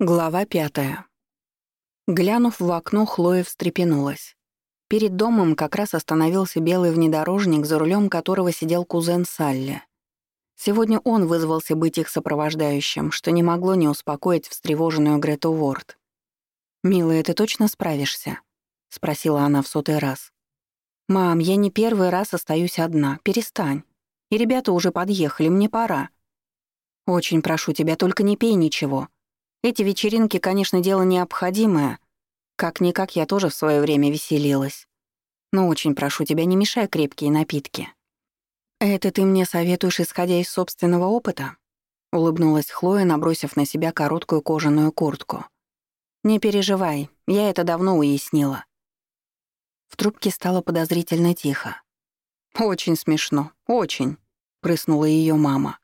Глава пятая. Глянув в окно, Хлоя встрепенулась. Перед домом как раз остановился белый внедорожник, за рулем которого сидел кузен Салли. Сегодня он вызвался быть их сопровождающим, что не могло не успокоить встревоженную Грету Ворд. «Милая, ты точно справишься?» — спросила она в сотый раз. «Мам, я не первый раз остаюсь одна. Перестань. И ребята уже подъехали, мне пора». «Очень прошу тебя, только не пей ничего», эти вечеринки, конечно, дело необходимое. Как-никак я тоже в свое время веселилась. Но очень прошу тебя, не мешай крепкие напитки. Это ты мне советуешь, исходя из собственного опыта? Улыбнулась Хлоя, набросив на себя короткую кожаную куртку. «Не переживай, я это давно уяснила». В трубке стало подозрительно тихо. «Очень смешно, очень», — прыснула ее мама.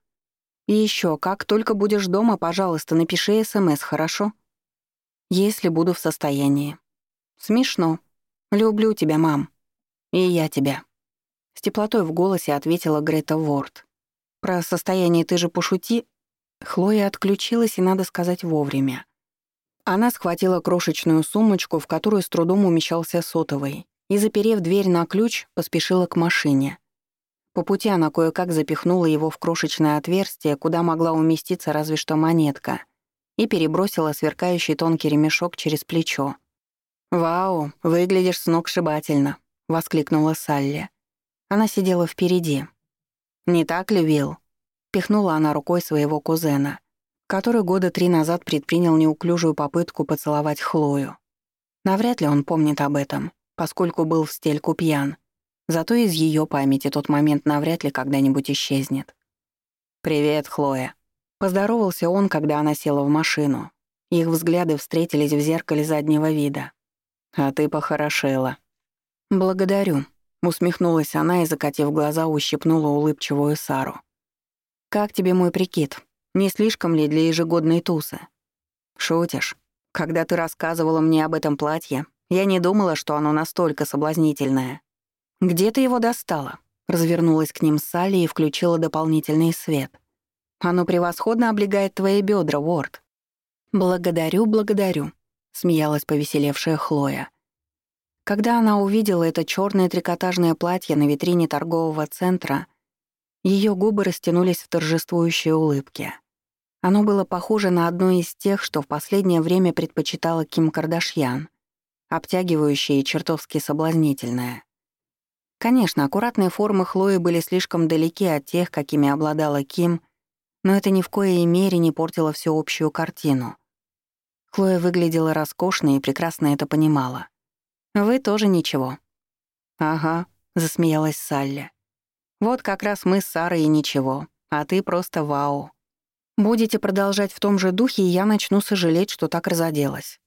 И еще, как только будешь дома, пожалуйста, напиши СМС, хорошо? Если буду в состоянии. Смешно. Люблю тебя, мам. И я тебя. С теплотой в голосе ответила Грета Ворд. Про состояние ты же пошути. Хлоя отключилась, и надо сказать, вовремя. Она схватила крошечную сумочку, в которую с трудом умещался сотовый, и, заперев дверь на ключ, поспешила к машине. По пути она кое-как запихнула его в крошечное отверстие, куда могла уместиться разве что монетка, и перебросила сверкающий тонкий ремешок через плечо. «Вау, выглядишь сногсшибательно», — воскликнула Салли. Она сидела впереди. «Не так ли, Вилл?» — пихнула она рукой своего кузена, который года три назад предпринял неуклюжую попытку поцеловать Хлою. Навряд ли он помнит об этом, поскольку был в стельку пьян — Зато из ее памяти тот момент навряд ли когда-нибудь исчезнет. «Привет, Хлоя». Поздоровался он, когда она села в машину. Их взгляды встретились в зеркале заднего вида. «А ты похорошела». «Благодарю», — усмехнулась она и, закатив глаза, ущипнула улыбчивую Сару. «Как тебе мой прикид? Не слишком ли для ежегодной тусы?» «Шутишь? Когда ты рассказывала мне об этом платье, я не думала, что оно настолько соблазнительное. «Где ты его достала?» Развернулась к ним Салли и включила дополнительный свет. «Оно превосходно облегает твои бедра, Уорд». «Благодарю, благодарю», — смеялась повеселевшая Хлоя. Когда она увидела это черное трикотажное платье на витрине торгового центра, ее губы растянулись в торжествующей улыбке. Оно было похоже на одно из тех, что в последнее время предпочитала Ким Кардашьян, обтягивающее и чертовски соблазнительное. Конечно, аккуратные формы Хлои были слишком далеки от тех, какими обладала Ким, но это ни в коей мере не портило всеобщую картину. Хлоя выглядела роскошно и прекрасно это понимала. «Вы тоже ничего». «Ага», — засмеялась Салли. «Вот как раз мы с Сарой и ничего, а ты просто вау. Будете продолжать в том же духе, и я начну сожалеть, что так разоделась».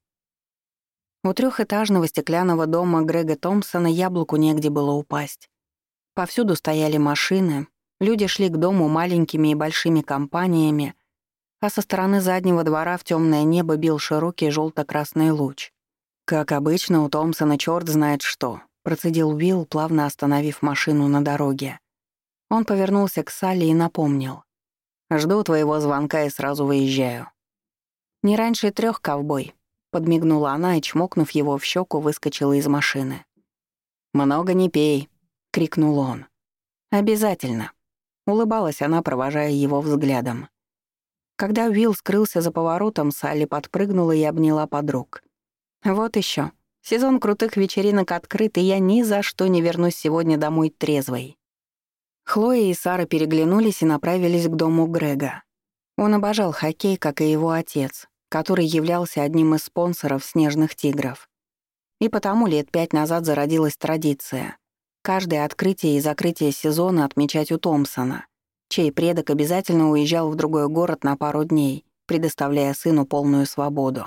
У трехэтажного стеклянного дома Грега Томпсона яблоку негде было упасть. Повсюду стояли машины, люди шли к дому маленькими и большими компаниями, а со стороны заднего двора в темное небо бил широкий желто красный луч. «Как обычно, у Томпсона черт знает что», — процедил Уилл, плавно остановив машину на дороге. Он повернулся к Салли и напомнил. «Жду твоего звонка и сразу выезжаю». «Не раньше трех, ковбой», Подмигнула она и, чмокнув его в щеку, выскочила из машины. «Много не пей», — крикнул он. «Обязательно», — улыбалась она, провожая его взглядом. Когда Уилл скрылся за поворотом, Салли подпрыгнула и обняла подруг. «Вот еще. Сезон крутых вечеринок открыт, и я ни за что не вернусь сегодня домой трезвой». Хлоя и Сара переглянулись и направились к дому Грега. Он обожал хоккей, как и его отец, который являлся одним из спонсоров «Снежных тигров». И потому лет пять назад зародилась традиция каждое открытие и закрытие сезона отмечать у Томпсона, чей предок обязательно уезжал в другой город на пару дней, предоставляя сыну полную свободу.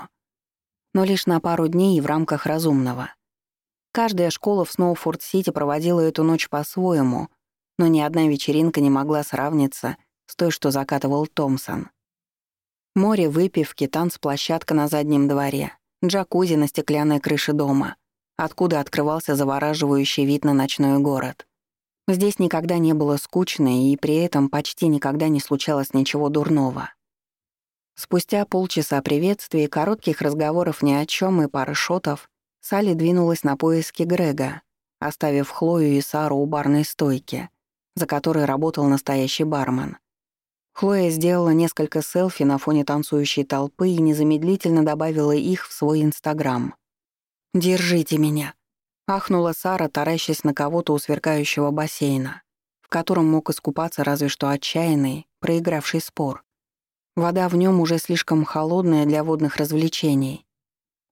Но лишь на пару дней и в рамках разумного. Каждая школа в Сноуфорд-Сити проводила эту ночь по-своему, но ни одна вечеринка не могла сравниться с той, что закатывал Томпсон — Море выпивки, танцплощадка на заднем дворе, джакузи на стеклянной крыше дома, откуда открывался завораживающий вид на ночной город. Здесь никогда не было скучно, и при этом почти никогда не случалось ничего дурного. Спустя полчаса приветствий, коротких разговоров ни о чем и пары шотов, Салли двинулась на поиски Грега, оставив Хлою и Сару у барной стойки, за которой работал настоящий бармен. Хлоя сделала несколько селфи на фоне танцующей толпы и незамедлительно добавила их в свой Инстаграм. «Держите меня», — ахнула Сара, таращась на кого-то у сверкающего бассейна, в котором мог искупаться разве что отчаянный, проигравший спор. Вода в нем уже слишком холодная для водных развлечений.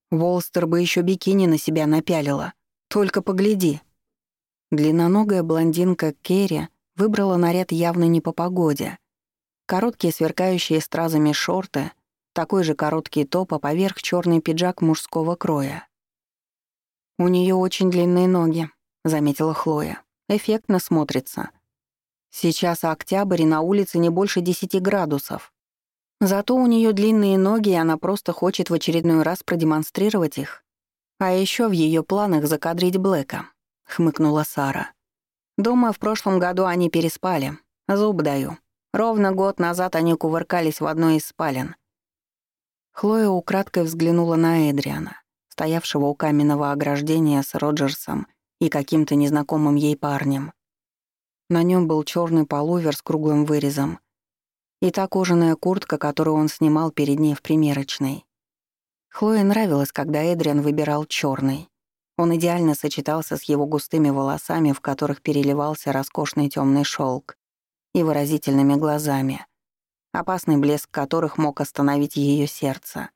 Волстер бы еще бикини на себя напялила. Только погляди. Длинноногая блондинка Керри выбрала наряд явно не по погоде. Короткие сверкающие стразами шорты, такой же короткий топ, а поверх черный пиджак мужского кроя. «У нее очень длинные ноги», — заметила Хлоя. «Эффектно смотрится. Сейчас октябрь, и на улице не больше десяти градусов. Зато у нее длинные ноги, и она просто хочет в очередной раз продемонстрировать их. А еще в ее планах закадрить Блэка, хмыкнула Сара. Думаю, в прошлом году они переспали. Зуб даю. Ровно год назад они кувыркались в одной из спален. Хлоя украдкой взглянула на Эдриана, стоявшего у каменного ограждения с Роджерсом и каким-то незнакомым ей парнем. На нем был черный полувер с круглым вырезом — и та кожаная куртка, которую он снимал перед ней в примерочной. Хлое нравилось, когда Эдриан выбирал черный. Он идеально сочетался с его густыми волосами, в которых переливался роскошный темный шелк, и выразительными глазами, опасный блеск которых мог остановить ее сердце.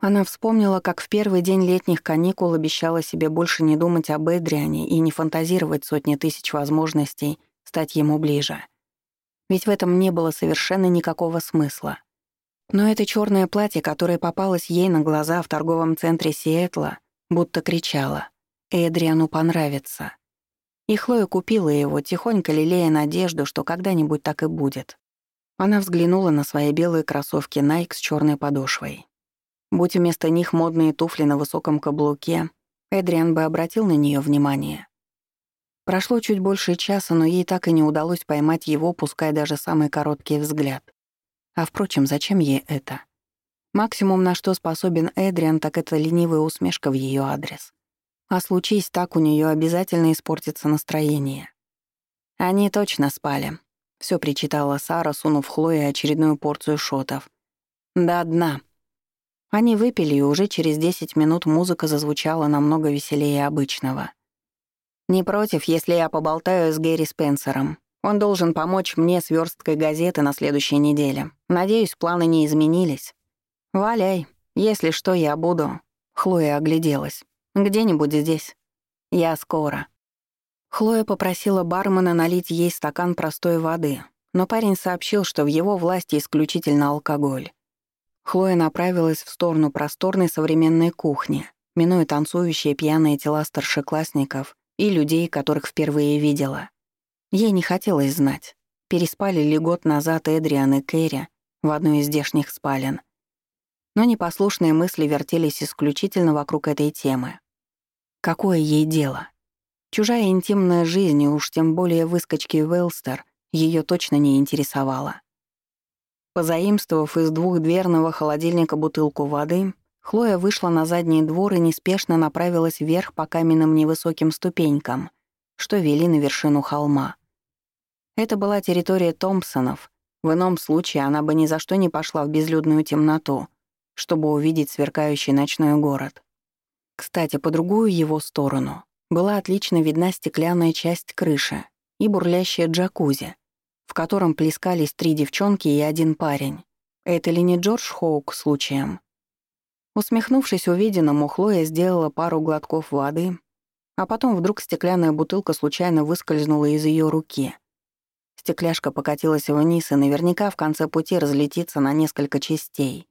Она вспомнила, как в первый день летних каникул обещала себе больше не думать об Эдриане и не фантазировать сотни тысяч возможностей стать ему ближе ведь в этом не было совершенно никакого смысла. Но это черное платье, которое попалось ей на глаза в торговом центре Сиэтла, будто кричало «Эдриану понравится». И Хлоя купила его, тихонько лелея надежду, что когда-нибудь так и будет. Она взглянула на свои белые кроссовки Nike с черной подошвой. Будь вместо них модные туфли на высоком каблуке, Эдриан бы обратил на нее внимание. Прошло чуть больше часа, но ей так и не удалось поймать его, пускай даже самый короткий взгляд. А впрочем, зачем ей это? Максимум, на что способен Эдриан, так это ленивая усмешка в ее адрес. А случись так, у нее обязательно испортится настроение. Они точно спали. Все причитала Сара, сунув Хлое очередную порцию шотов. До дна. Они выпили, и уже через 10 минут музыка зазвучала намного веселее обычного. Не против, если я поболтаю с Гэри Спенсером. Он должен помочь мне с версткой газеты на следующей неделе. Надеюсь, планы не изменились. Валяй. Если что, я буду. Хлоя огляделась. Где-нибудь здесь. Я скоро. Хлоя попросила бармена налить ей стакан простой воды, но парень сообщил, что в его власти исключительно алкоголь. Хлоя направилась в сторону просторной современной кухни, минуя танцующие пьяные тела старшеклассников и людей, которых впервые видела. Ей не хотелось знать, переспали ли год назад Эдриан и Кэрри в одной из здешних спален. Но непослушные мысли вертелись исключительно вокруг этой темы. Какое ей дело? Чужая интимная жизнь, и уж тем более выскочки Велстер, ее точно не интересовала. Позаимствовав из двухдверного холодильника бутылку воды, Хлоя вышла на задний двор и неспешно направилась вверх по каменным невысоким ступенькам, что вели на вершину холма. Это была территория Томпсонов. В ином случае она бы ни за что не пошла в безлюдную темноту, чтобы увидеть сверкающий ночной город. Кстати, по другую его сторону была отлично видна стеклянная часть крыши и бурлящая джакузи, в котором плескались три девчонки и один парень. Это ли не Джордж Хоук случаем? Усмехнувшись увиденному, Хлоя сделала пару глотков воды, а потом вдруг стеклянная бутылка случайно выскользнула из ее руки. Стекляшка покатилась вниз и наверняка в конце пути разлетится на несколько частей.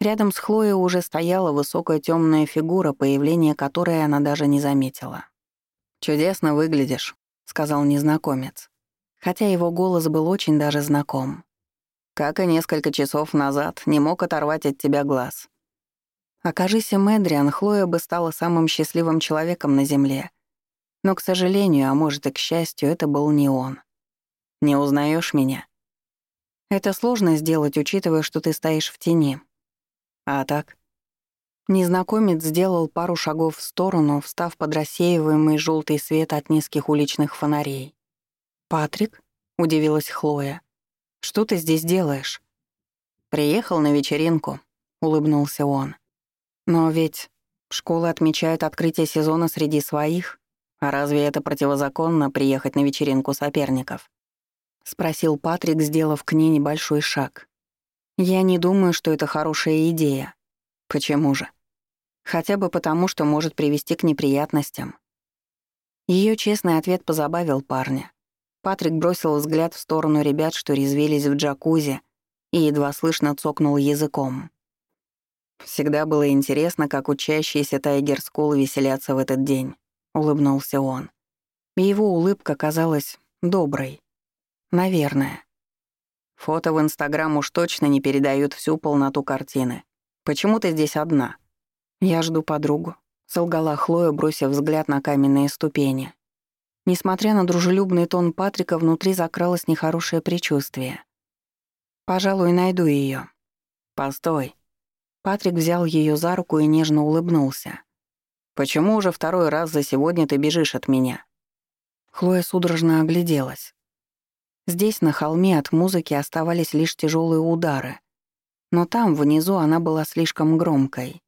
Рядом с Хлоей уже стояла высокая темная фигура, появление которой она даже не заметила. «Чудесно выглядишь», — сказал незнакомец, хотя его голос был очень даже знаком. «Как и несколько часов назад, не мог оторвать от тебя глаз. Окажись Мэдриан, Хлоя бы стала самым счастливым человеком на Земле. Но, к сожалению, а может и к счастью, это был не он. «Не узнаешь меня?» Это сложно сделать, учитывая, что ты стоишь в тени. А так? Незнакомец сделал пару шагов в сторону, встав под рассеиваемый желтый свет от низких уличных фонарей. «Патрик?» — удивилась Хлоя. «Что ты здесь делаешь?» «Приехал на вечеринку», — улыбнулся он. «Но ведь школы отмечают открытие сезона среди своих. А разве это противозаконно приехать на вечеринку соперников?» — спросил Патрик, сделав к ней небольшой шаг. «Я не думаю, что это хорошая идея. Почему же?» Хотя бы потому, что может привести к неприятностям. Ее честный ответ позабавил парня. Патрик бросил взгляд в сторону ребят, что резвились в джакузи, и едва слышно цокнул языком. «Всегда было интересно, как учащиеся Тайгер Скул веселятся в этот день», — улыбнулся он. Его улыбка казалась доброй. Наверное. Фото в Инстаграм уж точно не передают всю полноту картины. Почему ты здесь одна? «Я жду подругу», — солгала Хлоя, бросив взгляд на каменные ступени. Несмотря на дружелюбный тон Патрика, внутри закралось нехорошее предчувствие. «Пожалуй, найду ее. «Постой». Патрик взял ее за руку и нежно улыбнулся. «Почему уже второй раз за сегодня ты бежишь от меня?» Хлоя судорожно огляделась. Здесь, на холме, от музыки оставались лишь тяжелые удары. Но там, внизу, она была слишком громкой.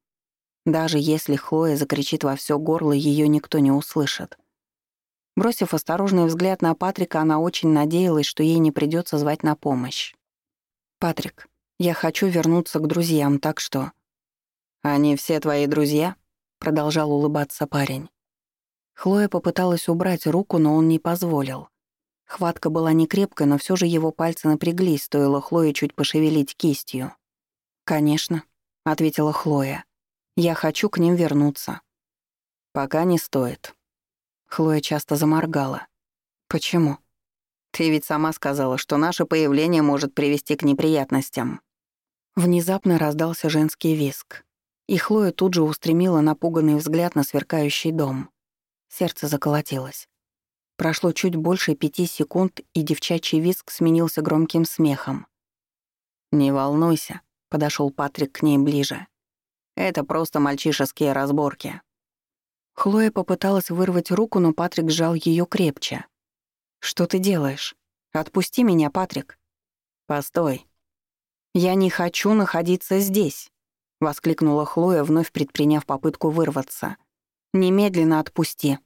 Даже если Хлоя закричит во все горло, ее никто не услышит. Бросив осторожный взгляд на Патрика, она очень надеялась, что ей не придется звать на помощь. «Патрик, я хочу вернуться к друзьям, так что...» «Они все твои друзья?» — продолжал улыбаться парень. Хлоя попыталась убрать руку, но он не позволил. Хватка была не крепкой, но все же его пальцы напряглись, стоило Хлое чуть пошевелить кистью. «Конечно», — ответила Хлоя. Я хочу к ним вернуться. Пока не стоит. Хлоя часто заморгала. Почему? Ты ведь сама сказала, что наше появление может привести к неприятностям. Внезапно раздался женский виск. И Хлоя тут же устремила напуганный взгляд на сверкающий дом. Сердце заколотилось. Прошло чуть больше пяти секунд, и девчачий виск сменился громким смехом. «Не волнуйся», — подошел Патрик к ней ближе. Это просто мальчишеские разборки». Хлоя попыталась вырвать руку, но Патрик сжал ее крепче. «Что ты делаешь? Отпусти меня, Патрик». «Постой». «Я не хочу находиться здесь», — воскликнула Хлоя, вновь предприняв попытку вырваться. «Немедленно отпусти».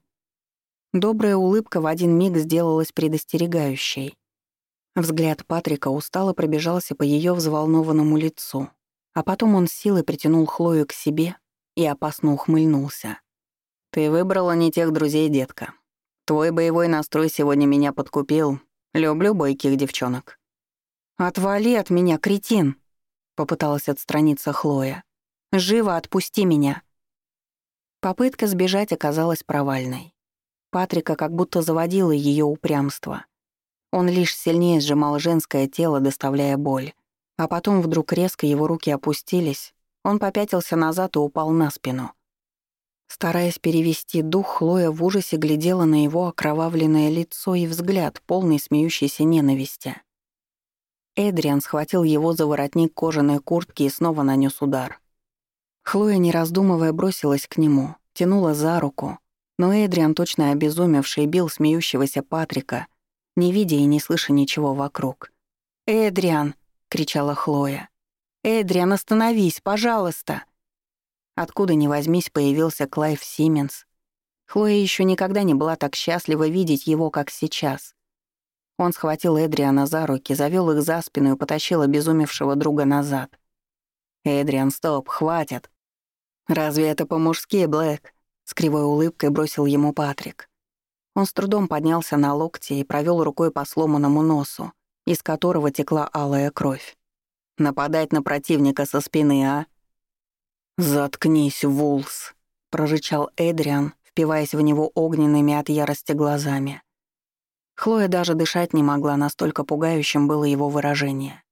Добрая улыбка в один миг сделалась предостерегающей. Взгляд Патрика устало пробежался по ее взволнованному лицу. А потом он силой притянул Хлою к себе и опасно ухмыльнулся. «Ты выбрала не тех друзей, детка. Твой боевой настрой сегодня меня подкупил. Люблю бойких девчонок». «Отвали от меня, кретин!» — попыталась отстраниться Хлоя. «Живо отпусти меня!» Попытка сбежать оказалась провальной. Патрика как будто заводила ее упрямство. Он лишь сильнее сжимал женское тело, доставляя боль. А потом вдруг резко его руки опустились, он попятился назад и упал на спину. Стараясь перевести дух, Хлоя в ужасе глядела на его окровавленное лицо и взгляд, полный смеющейся ненависти. Эдриан схватил его за воротник кожаной куртки и снова нанес удар. Хлоя, не раздумывая, бросилась к нему, тянула за руку, но Эдриан, точно обезумевший, бил смеющегося Патрика, не видя и не слыша ничего вокруг. «Эдриан!» кричала Хлоя. «Эдриан, остановись, пожалуйста!» Откуда ни возьмись, появился Клайв Сименс. Хлоя еще никогда не была так счастлива видеть его, как сейчас. Он схватил Эдриана за руки, завел их за спину и потащил обезумевшего друга назад. «Эдриан, стоп, хватит!» «Разве это по-мужски, Блэк?» — с кривой улыбкой бросил ему Патрик. Он с трудом поднялся на локти и провел рукой по сломанному носу, из которого текла алая кровь. Нападать на противника со спины, а? «Заткнись, Вулс», — прорычал Эдриан, впиваясь в него огненными от ярости глазами. Хлоя даже дышать не могла, настолько пугающим было его выражение.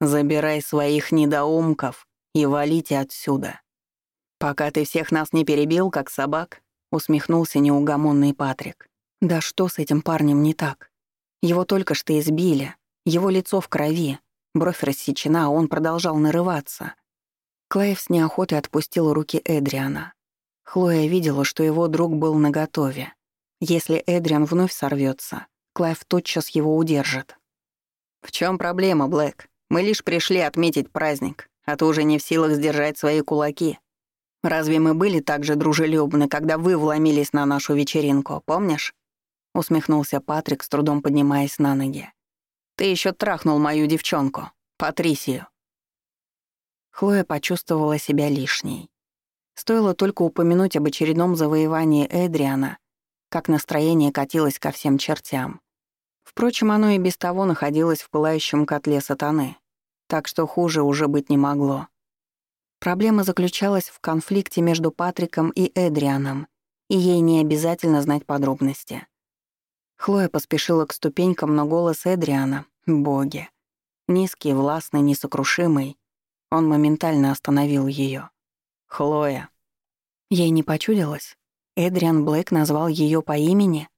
«Забирай своих недоумков и валите отсюда. Пока ты всех нас не перебил, как собак», — усмехнулся неугомонный Патрик. «Да что с этим парнем не так?» Его только что избили, Его лицо в крови, бровь рассечена, а он продолжал нарываться. Клайв с неохотой отпустил руки Эдриана. Хлоя видела, что его друг был наготове. Если Эдриан вновь сорвется, Клайв тотчас его удержит. «В чем проблема, Блэк? Мы лишь пришли отметить праздник, а ты уже не в силах сдержать свои кулаки. Разве мы были так же дружелюбны, когда вы вломились на нашу вечеринку, помнишь?» Усмехнулся Патрик, с трудом поднимаясь на ноги. «Ты еще трахнул мою девчонку, Патрисию». Хлоя почувствовала себя лишней. Стоило только упомянуть об очередном завоевании Эдриана, как настроение катилось ко всем чертям. Впрочем, оно и без того находилось в пылающем котле сатаны, так что хуже уже быть не могло. Проблема заключалась в конфликте между Патриком и Эдрианом, и ей не обязательно знать подробности. Хлоя поспешила к ступенькам, но голос Эдриана — боги. Низкий, властный, несокрушимый, он моментально остановил ее. «Хлоя». Ей не почудилось. Эдриан Блэк назвал ее по имени.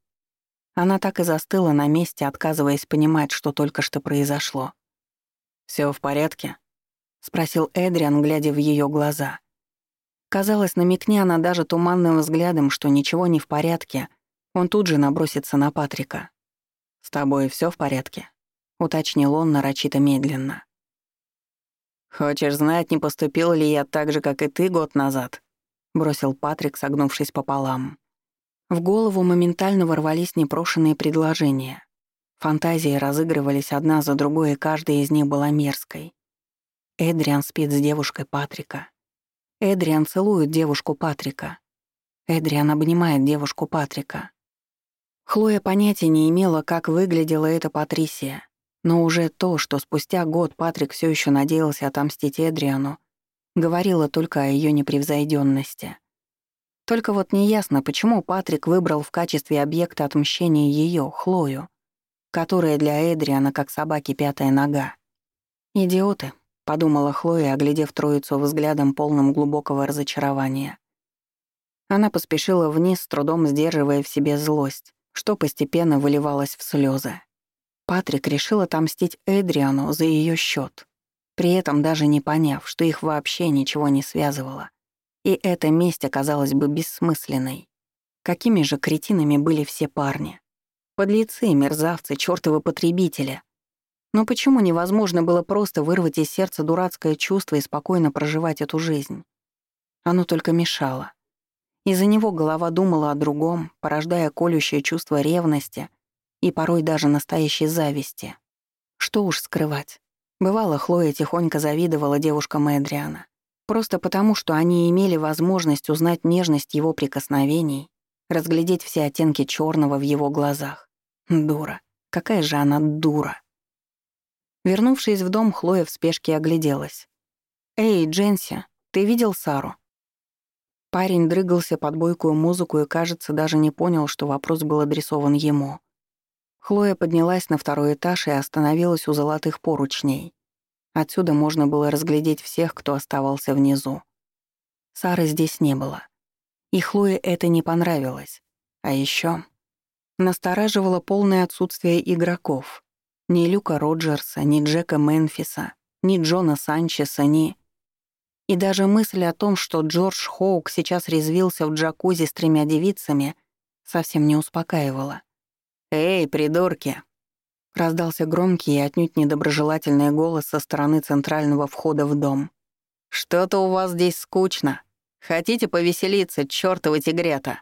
Она так и застыла на месте, отказываясь понимать, что только что произошло. Все в порядке?» — спросил Эдриан, глядя в ее глаза. Казалось, намекни она даже туманным взглядом, что ничего не в порядке, он тут же набросится на Патрика. «С тобой все в порядке?» — уточнил он нарочито медленно. «Хочешь знать, не поступил ли я так же, как и ты год назад?» — бросил Патрик, согнувшись пополам. В голову моментально ворвались непрошенные предложения. Фантазии разыгрывались одна за другой, и каждая из них была мерзкой. Эдриан спит с девушкой Патрика. Эдриан целует девушку Патрика. Эдриан обнимает девушку Патрика. Хлоя понятия не имела, как выглядела эта Патрисия. Но уже то, что спустя год Патрик все еще надеялся отомстить Эдриану, говорило только о ее непревзойденности. Только вот неясно, почему Патрик выбрал в качестве объекта отмщения ее, Хлою, которая для Эдриана как собаки пятая нога. «Идиоты», — подумала Хлоя, оглядев троицу взглядом полным глубокого разочарования. Она поспешила вниз, с трудом сдерживая в себе злость, что постепенно выливалось в слезы. Патрик решил отомстить Эдриану за ее счет, при этом даже не поняв, что их вообще ничего не связывало. И эта месть оказалась бы бессмысленной. Какими же кретинами были все парни? Подлецы, мерзавцы, чёртовы потребители. Но почему невозможно было просто вырвать из сердца дурацкое чувство и спокойно проживать эту жизнь? Оно только мешало. Из-за него голова думала о другом, порождая колющее чувство ревности и порой даже настоящей зависти. Что уж скрывать. Бывало, Хлоя тихонько завидовала девушкам Эдриана. Просто потому, что они имели возможность узнать нежность его прикосновений, разглядеть все оттенки черного в его глазах. Дура. Какая же она дура. Вернувшись в дом, Хлоя в спешке огляделась. «Эй, Дженси, ты видел Сару?» Парень дрыгался под бойкую музыку и, кажется, даже не понял, что вопрос был адресован ему. Хлоя поднялась на второй этаж и остановилась у золотых поручней. Отсюда можно было разглядеть всех, кто оставался внизу. Сары здесь не было. И Хлое это не понравилось. А еще настораживало полное отсутствие игроков. Ни Люка Роджерса, ни Джека Мемфиса, ни Джона Санчеса, ни... И даже мысль о том, что Джордж Хоук сейчас резвился в джакузи с тремя девицами, совсем не успокаивала. «Эй, придурки!» Раздался громкий и отнюдь недоброжелательный голос со стороны центрального входа в дом. «Что-то у вас здесь скучно. Хотите повеселиться, чёртовы тигрята?»